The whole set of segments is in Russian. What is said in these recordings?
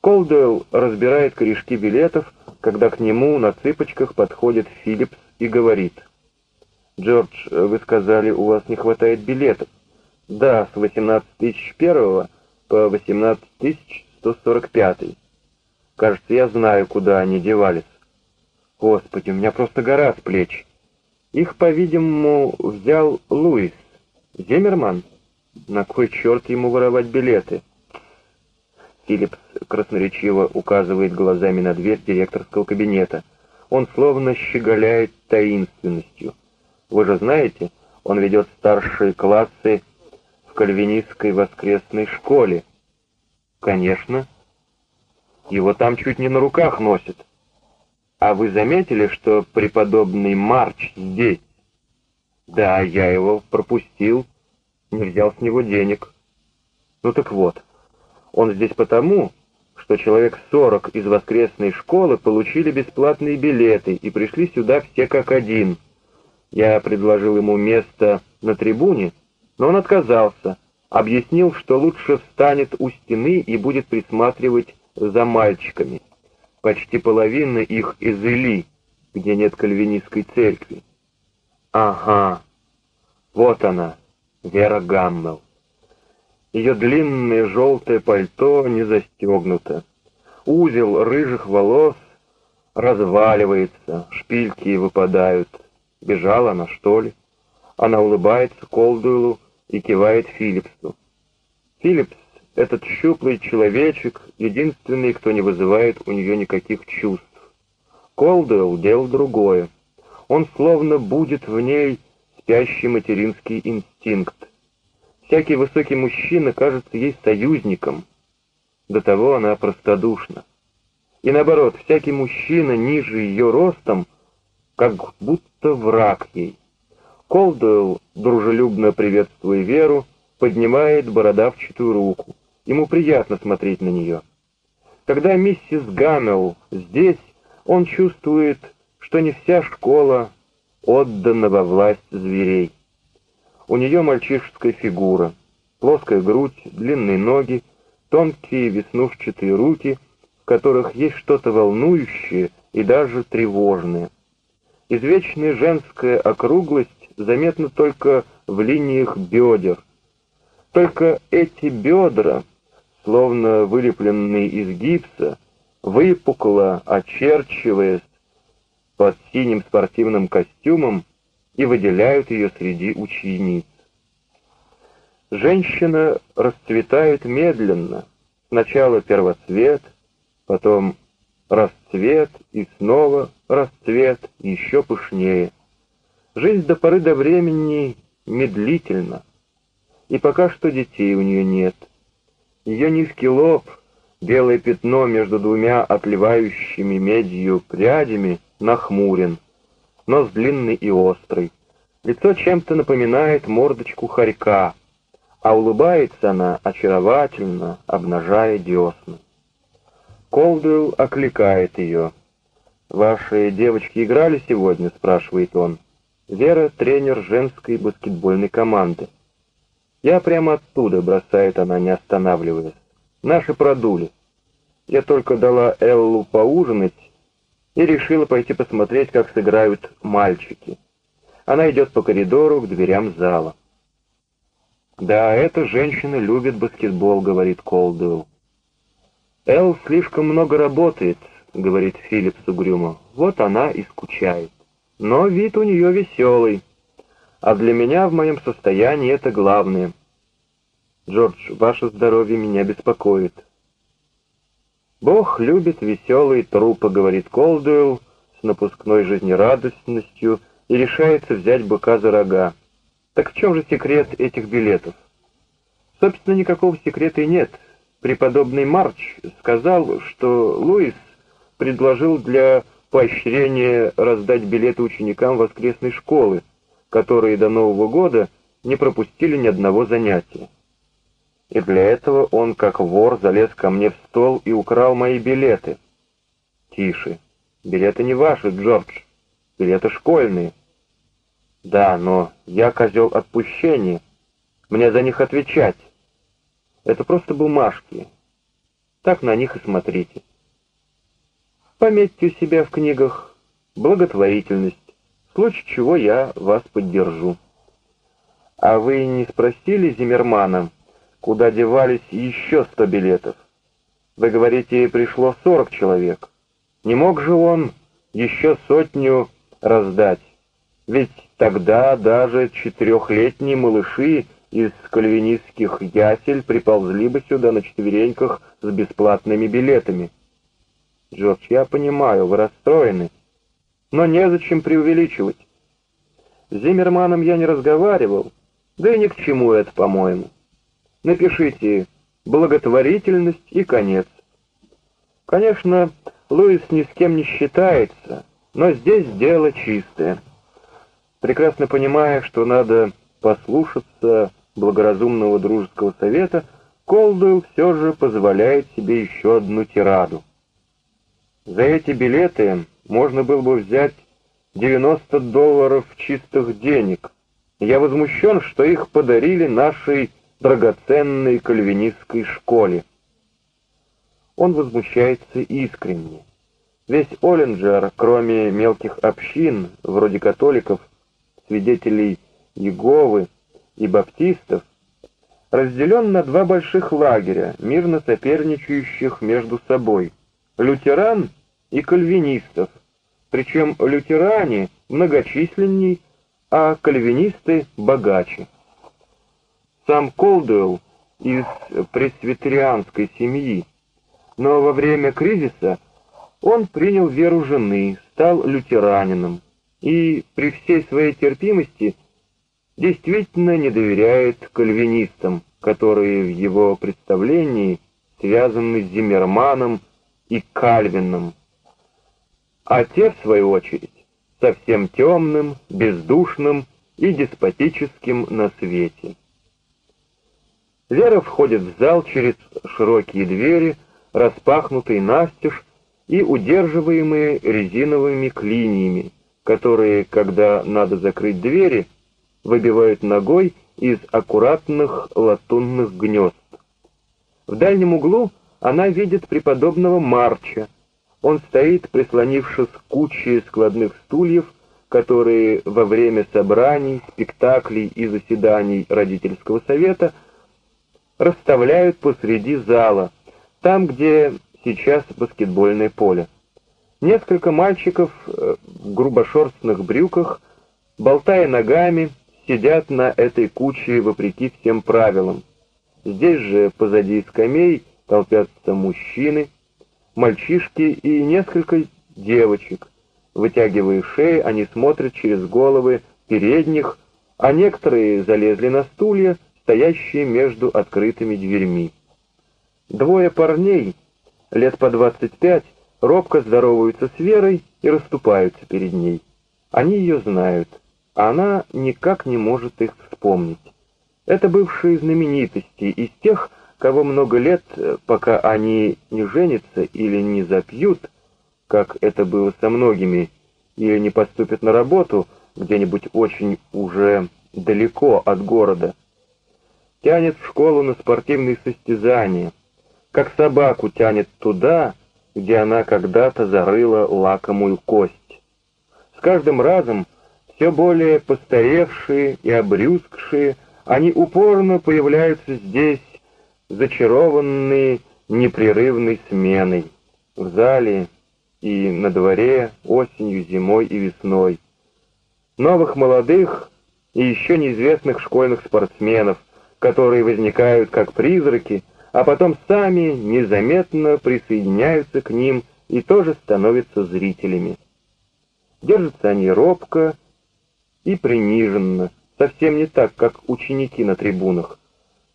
Колдуэлл разбирает корешки билетов, когда к нему на цыпочках подходит Филлипс и говорит. «Джордж, вы сказали, у вас не хватает билетов». «Да, с 18 тысяч первого по 18 тысяч 145. Кажется, я знаю, куда они девались. Господи, у меня просто гора с плеч. Их, по-видимому, взял Луис. Зиммерман? На кой черт ему воровать билеты?» Филлипс красноречиво указывает глазами на дверь директорского кабинета. Он словно щеголяет таинственностью. Вы же знаете, он ведет старшие классы в кальвинистской воскресной школе. Конечно. Его там чуть не на руках носят. А вы заметили, что преподобный Марч здесь? Да, я его пропустил, не взял с него денег. Ну так вот, он здесь потому, что человек сорок из воскресной школы получили бесплатные билеты и пришли сюда все как один. Я предложил ему место на трибуне, но он отказался, объяснил, что лучше встанет у стены и будет присматривать за мальчиками. Почти половина их из Или, где нет кальвинистской церкви. Ага, вот она, Вера Гаммел. Ее длинное желтое пальто не застегнуто. Узел рыжих волос разваливается, шпильки выпадают. Бежала она, что ли? Она улыбается Колдуэлу и кивает Филлипсу. Филлипс, этот щуплый человечек, единственный, кто не вызывает у нее никаких чувств. Колдуэлл делал другое. Он словно будет в ней спящий материнский инстинкт. Всякий высокий мужчина кажется ей союзником. До того она простодушна. И наоборот, всякий мужчина ниже ее ростом, как будто враг ей. Колдуэлл, дружелюбно приветствуя Веру, поднимает бородавчатую руку. Ему приятно смотреть на нее. Когда миссис Гаммел здесь, он чувствует, что не вся школа отдана во власть зверей. У нее мальчишеская фигура, плоская грудь, длинные ноги, тонкие веснушчатые руки, в которых есть что-то волнующее и даже тревожное. Извечная женская округлость заметна только в линиях бедер. Только эти бедра, словно вылепленные из гипса, выпукло очерчиваясь под синим спортивным костюмом, и выделяют ее среди учениц. Женщина расцветает медленно, сначала первоцвет, потом расцвет и снова расцвет, еще пышнее. Жизнь до поры до времени медлительна, и пока что детей у нее нет. Ее низкий лоб, белое пятно между двумя отливающими медью прядями, нахмурен — нос длинный и острый. Лицо чем-то напоминает мордочку хорька, а улыбается она очаровательно, обнажая десны. Колдуэлл окликает ее. «Ваши девочки играли сегодня?» — спрашивает он. «Вера — тренер женской баскетбольной команды». «Я прямо оттуда», — бросает она, не останавливаясь. «Наши продули. Я только дала Эллу поужинать, и решила пойти посмотреть, как сыграют мальчики. Она идет по коридору к дверям зала. «Да, эта женщина любит баскетбол», — говорит Колдуэлл. «Эл слишком много работает», — говорит Филипп угрюмо. «Вот она и скучает. Но вид у нее веселый. А для меня в моем состоянии это главное. Джордж, ваше здоровье меня беспокоит». «Бог любит веселые трупы», — говорит Колдуэлл с напускной жизнерадостностью и решается взять быка за рога. Так в чем же секрет этих билетов? Собственно, никакого секрета и нет. Преподобный Марч сказал, что Луис предложил для поощрения раздать билеты ученикам воскресной школы, которые до Нового года не пропустили ни одного занятия и для этого он, как вор, залез ко мне в стол и украл мои билеты. Тише. Билеты не ваши, Джордж. Билеты школьные. Да, но я козел отпущения. Мне за них отвечать. Это просто бумажки. так на них и смотрите. Пометьте у себя в книгах благотворительность, в случае чего я вас поддержу. А вы не спросили Зиммермана, куда девались еще сто билетов? Вы говорите, пришло сорок человек. Не мог же он еще сотню раздать? Ведь тогда даже четырехлетние малыши из кальвинистских ясель приползли бы сюда на четвереньках с бесплатными билетами. Джордж, я понимаю, вы расстроены, но незачем преувеличивать. С Зиммерманом я не разговаривал, да и ни к чему это, по-моему. Напишите «благотворительность» и конец. Конечно, Луис ни с кем не считается, но здесь дело чистое. Прекрасно понимая, что надо послушаться благоразумного дружеского совета, Колдуэлл все же позволяет себе еще одну тираду. За эти билеты можно было бы взять 90 долларов чистых денег. Я возмущен, что их подарили нашей драгоценной кальвинистской школе. Он возмущается искренне. Весь Оллинджер, кроме мелких общин, вроде католиков, свидетелей Иеговы и баптистов, разделен на два больших лагеря, мирно соперничающих между собой — лютеран и кальвинистов, причем лютеране многочисленней, а кальвинисты богаче. Сам Колдуэлл из пресвитерианской семьи, но во время кризиса он принял веру жены, стал лютеранином. И при всей своей терпимости действительно не доверяет кальвинистам, которые в его представлении связаны с Зиммерманом и Кальвином, а те, в свою очередь, совсем темным, бездушным и деспотическим на свете. Вера входит в зал через широкие двери, распахнутые настежь и удерживаемые резиновыми клиньями, которые, когда надо закрыть двери, выбивают ногой из аккуратных латунных гнезд. В дальнем углу она видит преподобного Марча. Он стоит, прислонившись к куче складных стульев, которые во время собраний, спектаклей и заседаний родительского совета расставляют посреди зала, там, где сейчас баскетбольное поле. Несколько мальчиков э, в грубошерстных брюках, болтая ногами, сидят на этой куче вопреки всем правилам. Здесь же позади скамей толпятся мужчины, мальчишки и несколько девочек. Вытягивая шеи, они смотрят через головы передних, а некоторые залезли на стулья, стоящие между открытыми дверьми. Двое парней, лет по двадцать пять, робко здороваются с Верой и расступаются перед ней. Они ее знают, а она никак не может их вспомнить. Это бывшие знаменитости из тех, кого много лет, пока они не женятся или не запьют, как это было со многими, или не поступят на работу где-нибудь очень уже далеко от города, тянет в школу на спортивные состязания, как собаку тянет туда, где она когда-то зарыла лакомую кость. С каждым разом все более постаревшие и обрюзгшие, они упорно появляются здесь, зачарованные непрерывной сменой, в зале и на дворе осенью, зимой и весной. Новых молодых и еще неизвестных школьных спортсменов, которые возникают как призраки, а потом сами незаметно присоединяются к ним и тоже становятся зрителями. Держатся они робко и приниженно, совсем не так, как ученики на трибунах.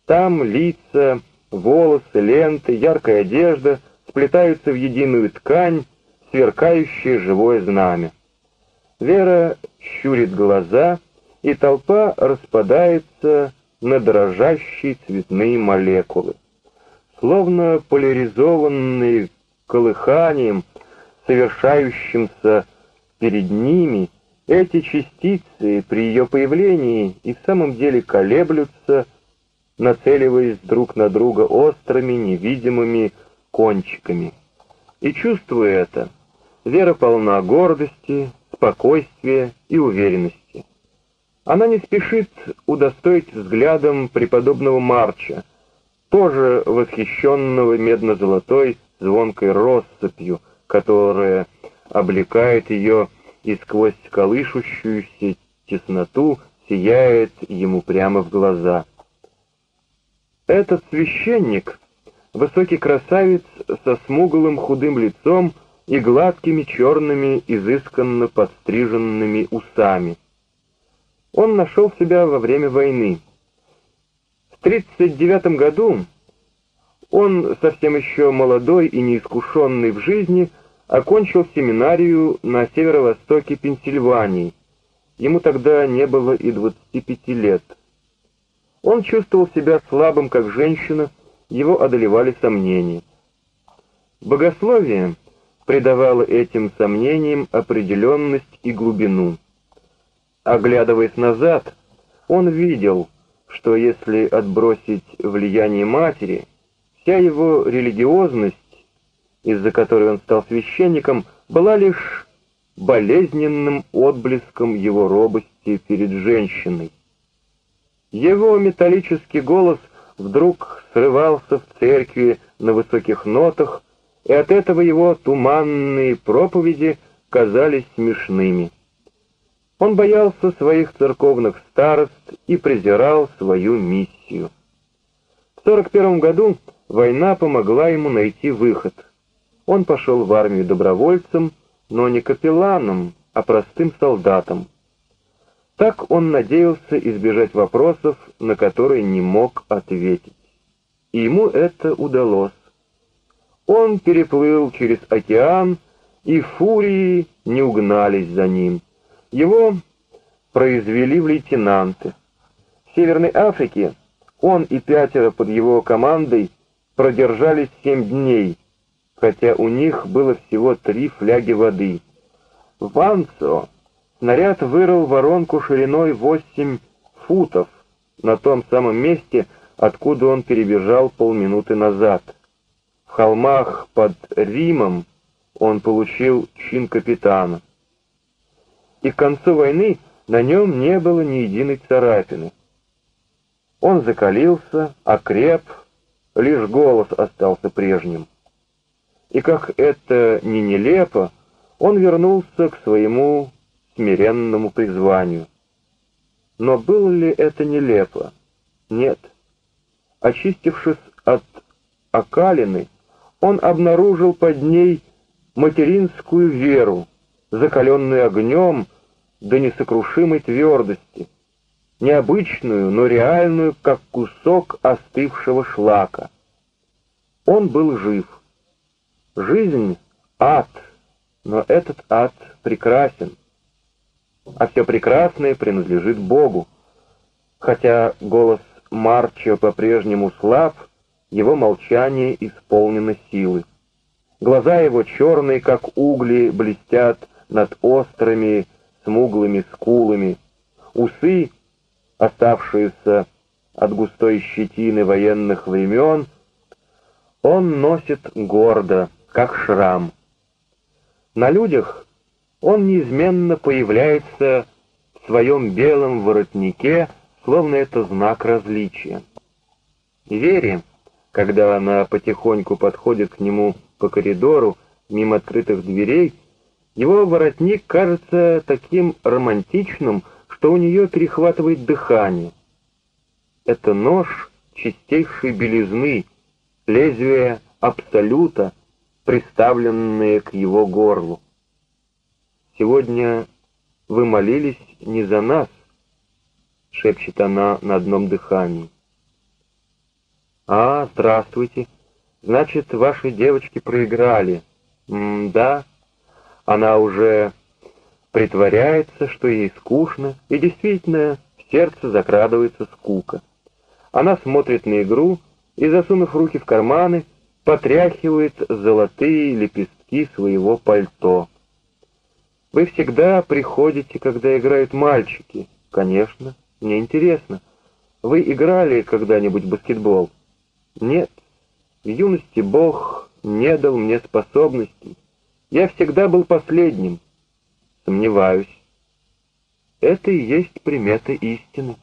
Там лица, волосы, ленты, яркая одежда сплетаются в единую ткань, сверкающее живое знамя. Вера щурит глаза, и толпа распадается на дрожащие цветные молекулы словно поляризованные колыханием, совершающимся перед ними, эти частицы при ее появлении и в самом деле колеблются, нацеливаясь друг на друга острыми, невидимыми, кончиками. И чувствуя это, Вера полна гордости, спокойствия и уверенности. Она не спешит удостоить взглядом преподобного Марча, тоже восхищенного медно-золотой звонкой россыпью, которая облекает ее и сквозь колышущуюся тесноту сияет ему прямо в глаза. Этот священник — высокий красавец со смуглым худым лицом и гладкими черными изысканно подстриженными усами. Он нашел себя во время войны. В 1939 году он, совсем еще молодой и неискушенный в жизни, окончил семинарию на северо-востоке Пенсильвании. Ему тогда не было и 25 лет. Он чувствовал себя слабым, как женщина, его одолевали сомнения. Богословие придавало этим сомнениям определенность и глубину. Оглядываясь назад, он видел, что если отбросить влияние матери, вся его религиозность, из-за которой он стал священником, была лишь болезненным отблеском его робости перед женщиной. Его металлический голос вдруг срывался в церкви на высоких нотах, и от этого его туманные проповеди казались смешными. Он боялся своих церковных старост и презирал свою миссию. В 41 году война помогла ему найти выход. Он пошел в армию добровольцем, но не капелланом, а простым солдатом. Так он надеялся избежать вопросов, на которые не мог ответить. И ему это удалось. Он переплыл через океан, и фурии не угнались за ним. Его произвели в лейтенанты. В Северной Африке он и пятеро под его командой продержались семь дней, хотя у них было всего три фляги воды. В Ансо Снаряд вырыл воронку шириной 8 футов на том самом месте, откуда он перебежал полминуты назад. В холмах под Римом он получил чин капитана. И к концу войны на нем не было ни единой царапины. Он закалился, окреп, лишь голос остался прежним. И как это ни нелепо, он вернулся к своему смиренному призванию. Но было ли это нелепо? Нет. Очистившись от окалины, он обнаружил под ней материнскую веру, закаленную огнем до несокрушимой твердости, необычную, но реальную, как кусок остывшего шлака. Он был жив. Жизнь — ад, но этот ад прекрасен а все прекрасное принадлежит Богу. Хотя голос Марча по-прежнему слаб, его молчание исполнено силы. Глаза его черные, как угли, блестят над острыми, смуглыми скулами. Усы, оставшиеся от густой щетины военных времен, он носит гордо, как шрам. На людях он неизменно появляется в своем белом воротнике, словно это знак различия. Вере, когда она потихоньку подходит к нему по коридору, мимо открытых дверей, его воротник кажется таким романтичным, что у нее перехватывает дыхание. Это нож чистейшей белизны, лезвие абсолюта, приставленное к его горлу. «Сегодня вы молились не за нас», — шепчет она на одном дыхании. «А, здравствуйте. Значит, ваши девочки проиграли. М да, она уже притворяется, что ей скучно, и действительно в сердце закрадывается скука. Она смотрит на игру и, засунув руки в карманы, потряхивает золотые лепестки своего пальто. Вы всегда приходите, когда играют мальчики. Конечно, мне интересно. Вы играли когда-нибудь в баскетбол? Нет. В юности Бог не дал мне способностей. Я всегда был последним. Сомневаюсь. Это и есть примета истины.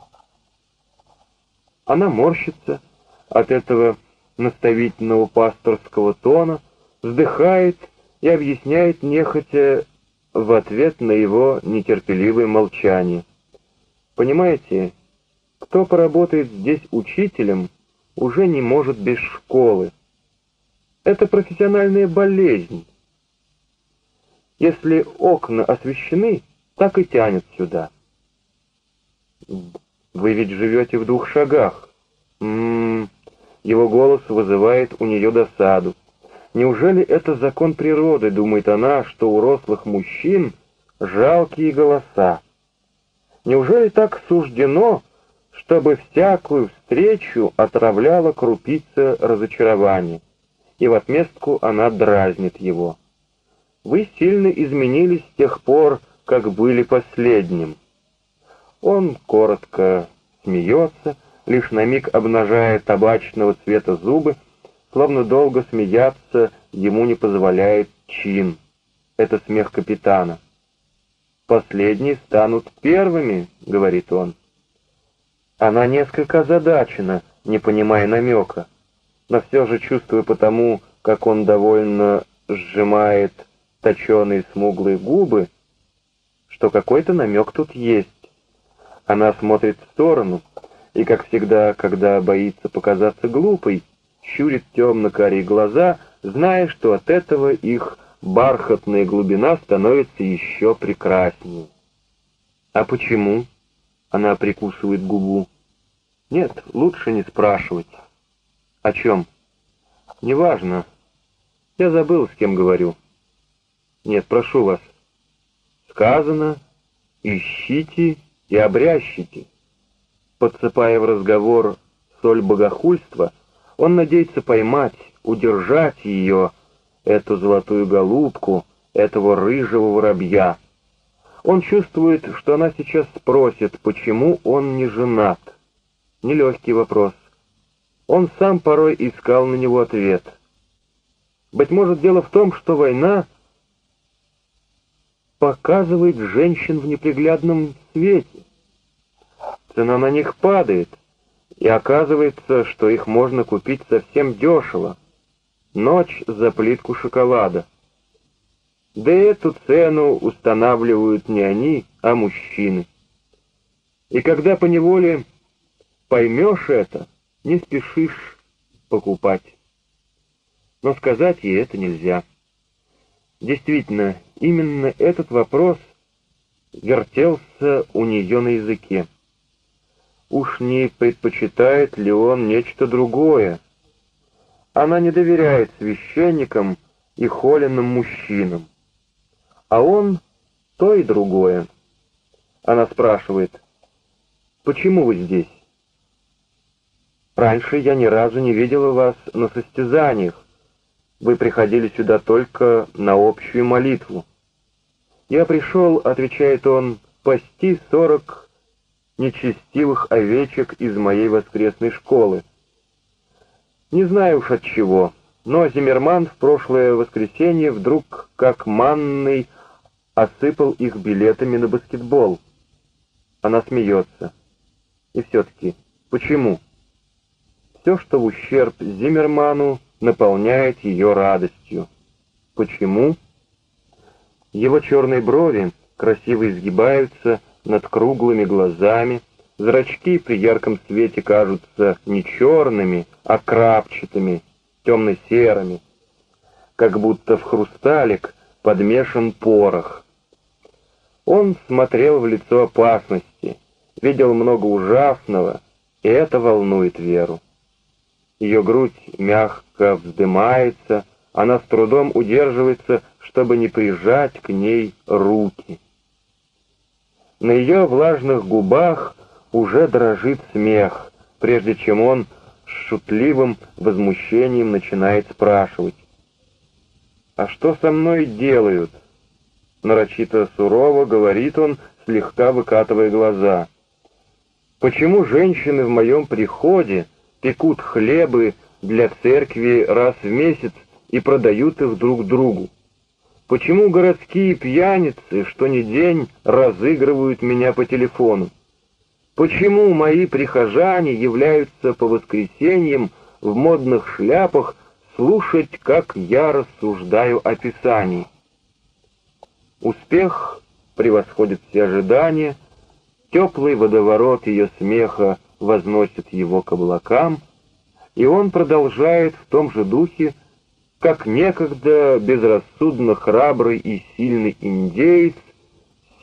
Она морщится от этого наставительного пасторского тона, вздыхает и объясняет нехотя в ответ на его нетерпеливое молчание. Понимаете, кто поработает здесь учителем, уже не может без школы. Это профессиональная болезнь. Если окна освещены, так и тянет сюда. Вы ведь живете в двух шагах. М -м -м. Его голос вызывает у нее досаду. Неужели это закон природы, думает она, что у рослых мужчин жалкие голоса? Неужели так суждено, чтобы всякую встречу отравляла крупица разочарования? И в отместку она дразнит его. Вы сильно изменились с тех пор, как были последним. Он коротко смеется, лишь на миг обнажая табачного цвета зубы, словно долго смеяться ему не позволяет чин. Это смех капитана. «Последние станут первыми», — говорит он. Она несколько озадачена, не понимая намека, но все же чувствуя потому, как он довольно сжимает точеные смуглые губы, что какой-то намек тут есть. Она смотрит в сторону, и, как всегда, когда боится показаться глупой, щурит темно-карие глаза, зная, что от этого их бархатная глубина становится еще прекраснее. «А почему?» — она прикусывает губу. «Нет, лучше не спрашивать». «О чем?» «Неважно. Я забыл, с кем говорю». «Нет, прошу вас, сказано, ищите и обрящите. Подсыпая в разговор соль богохульства, он надеется поймать, удержать ее, эту золотую голубку, этого рыжего воробья. Он чувствует, что она сейчас спросит, почему он не женат. Нелегкий вопрос. Он сам порой искал на него ответ. Быть может, дело в том, что война показывает женщин в неприглядном свете. Цена на них падает, и оказывается, что их можно купить совсем дешево. Ночь за плитку шоколада. Да эту цену устанавливают не они, а мужчины. И когда поневоле поймешь это, не спешишь покупать. Но сказать ей это нельзя. Действительно, именно этот вопрос вертелся у нее на языке. Уж не предпочитает ли он нечто другое? Она не доверяет священникам и холеным мужчинам. А он то и другое. Она спрашивает, «Почему вы здесь?» «Раньше я ни разу не видела вас на состязаниях. Вы приходили сюда только на общую молитву. Я пришел, — отвечает он, — пасти сорок нечестивых овечек из моей воскресной школы. Не знаю уж от чего, но Зиммерман в прошлое воскресенье вдруг, как манный, осыпал их билетами на баскетбол. Она смеется. И все-таки, почему? Все, что в ущерб Зиммерману, наполняет ее радостью. Почему? Его черные брови красиво изгибаются над круглыми глазами, зрачки при ярком свете кажутся не черными, а крапчатыми, темно-серыми, как будто в хрусталик подмешан порох. Он смотрел в лицо опасности, видел много ужасного, и это волнует Веру. Ее грудь мягко вздымается, она с трудом удерживается, чтобы не прижать к ней руки. На ее влажных губах уже дрожит смех, прежде чем он с шутливым возмущением начинает спрашивать. «А что со мной делают?» Нарочито сурово говорит он, слегка выкатывая глаза. «Почему женщины в моем приходе пекут хлебы для церкви раз в месяц и продают их друг другу? Почему городские пьяницы, что ни день, разыгрывают меня по телефону? Почему мои прихожане являются по воскресеньям в модных шляпах слушать, как я рассуждаю о Писании? Успех превосходит все ожидания, теплый водоворот ее смеха возносит его к облакам, и он продолжает в том же духе, как некогда безрассудно храбрый и сильный индеец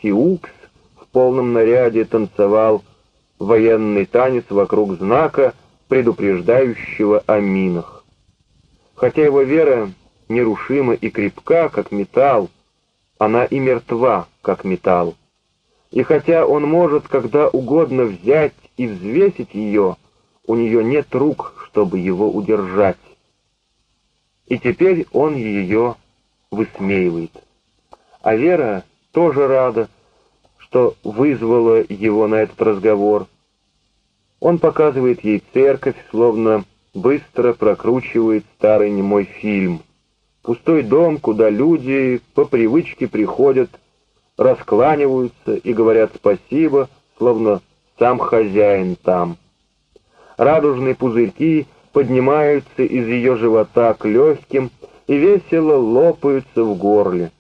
Сиукс в полном наряде танцевал военный танец вокруг знака, предупреждающего о минах. Хотя его вера нерушима и крепка, как металл, она и мертва, как металл. И хотя он может когда угодно взять и взвесить ее, у нее нет рук, чтобы его удержать. И теперь он ее высмеивает. А Вера тоже рада, что вызвала его на этот разговор. Он показывает ей церковь, словно быстро прокручивает старый немой фильм. Пустой дом, куда люди по привычке приходят, раскланиваются и говорят спасибо, словно сам хозяин там. Радужные пузырьки поднимаются из ее живота к легким и весело лопаются в горле.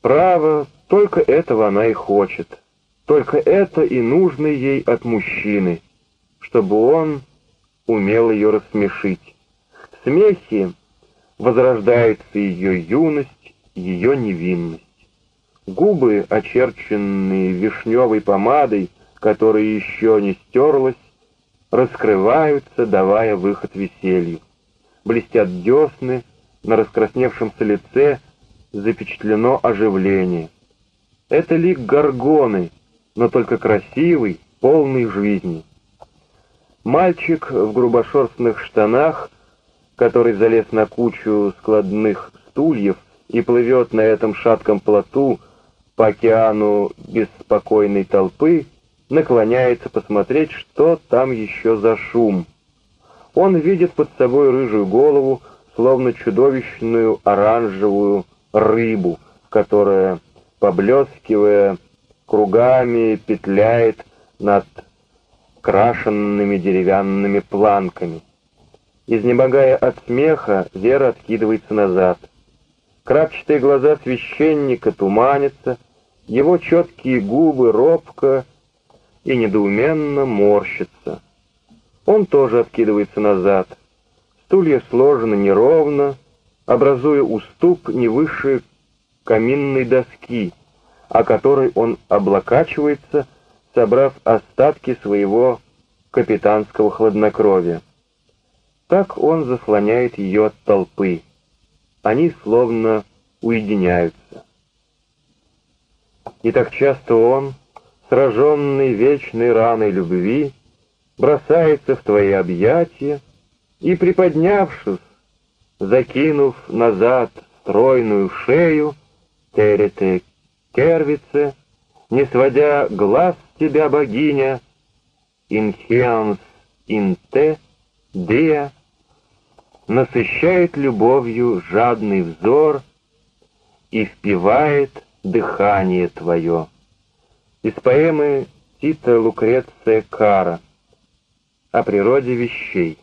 Право, только этого она и хочет. Только это и нужно ей от мужчины, чтобы он умел ее рассмешить. В смехе возрождается ее юность, ее невинность. Губы, очерченные вишневой помадой, которая еще не стерлась, раскрываются, давая выход веселью. Блестят десны, на раскрасневшемся лице запечатлено оживление. Это лик горгоны, но только красивый, полный жизни. Мальчик в грубошерстных штанах, который залез на кучу складных стульев и плывет на этом шатком плоту по океану беспокойной толпы, наклоняется посмотреть, что там еще за шум. Он видит под собой рыжую голову, словно чудовищную оранжевую рыбу, которая, поблескивая кругами, петляет над крашенными деревянными планками. Изнемогая от смеха, Вера откидывается назад. Крапчатые глаза священника туманятся, его четкие губы робко и недоуменно морщится. Он тоже откидывается назад. Стулья сложены неровно, образуя уступ не выше каминной доски, о которой он облокачивается, собрав остатки своего капитанского хладнокровия. Так он заслоняет ее от толпы. Они словно уединяются. И так часто он, сраженный вечной раной любви, бросается в твои объятия и, приподнявшись, закинув назад стройную шею, терете кервице, не сводя глаз с тебя, богиня, инхианс инте, дея, насыщает любовью жадный взор и впивает дыхание твое. Из поэмы Тита Лукреция Кара о природе вещей.